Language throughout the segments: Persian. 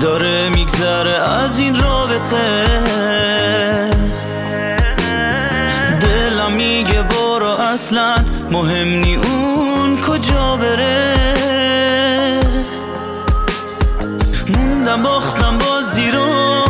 داره میگذره از این رابطه. دلم میگه برو اصلا مهم نی اون کجا بره. موندم باختم بازی رو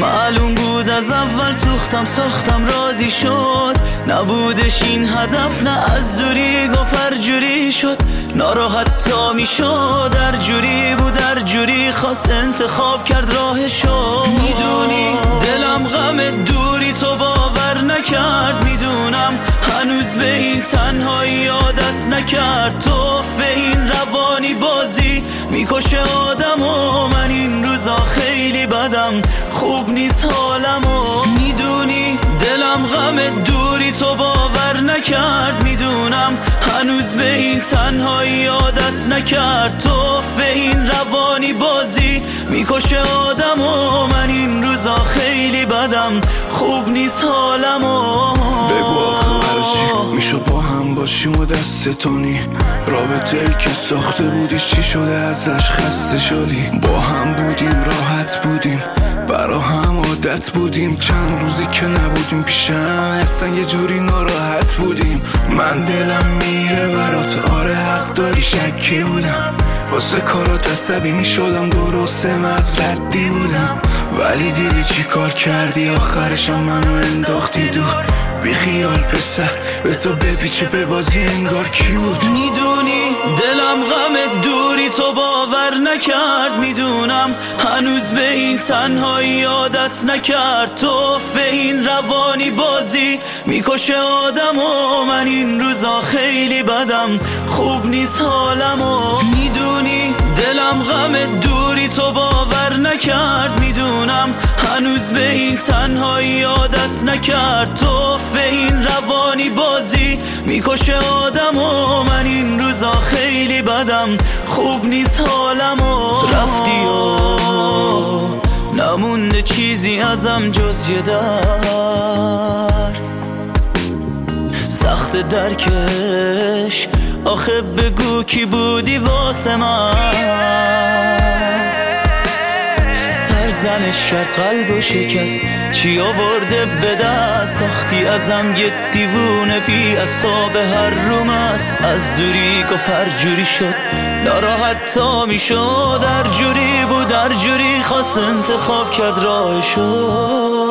معلوم از اول سوختم ساختم راضی شد. نبودش این هدف نه از دوری گفر جوری شد. ناراحت تا می‌شد در جوری بود در جوری خواست انتخاب کرد راهشو می‌دونی دلم غم دوری تو باور نکرد. می‌دونم هنوز به این تنهایی عادت نکرد. تو به این روانی بازی می‌کشه آدم و من این روزا خیلی بدم خوب نیست حالم و می‌دونی دلم غم دوری تو باور نکرد. می‌دونم هنوز به این تنهایی عادت نکرد. تو به این روانی بازی می‌کشه آدم و من این روزا خیلی بدم خوب نیست حالم و باشیم و دستتونی رابطه ای که ساخته بودیش چی شده؟ ازش خسته شدی. با هم بودیم راحت بودیم. برا هم عادت بودیم. چند روزی که نبودیم پیشم اصلا یه جوری ناراحت بودیم. من دلم میره برات. آره حق داری شکی بودم. واسه کارات عصبی می‌شدم. درسته مغز بودم. ولی دیدی چی کار کردی؟ آخرشم منو انداختی دور. خیال پسر. بزا بپیچه به بازی انگار کی بود می‌دونی دلم غم دوری تو باور نکرد. می‌دونم هنوز به این تنهایی عادت نکرد. تو به این روانی بازی می‌کشه آدم و من این روزا خیلی بدم خوب نیست حالم و می‌دونی دلم غم دوری تو باور نکرد. می‌دونم هنوز به این تنهایی عادت نکرد. تو به این روانی بازی می‌کشه آدم و من این روزا خیلی بدم. خوب نیست حالم و رفتی و نمونده چیزی ازم جز یه درد. سخت درکش. آخه بگو کی بودی واسه من؟ سرزنش کرد قلب و شکست. چی آورده به دست؟ ساختی ازم یه دیوونه بی اصاب هر روم است. از دوری گفر جوری شد. ناراحت تا می‌شد در جوری بود در جوری خواست. انتخاب کرد راهشو.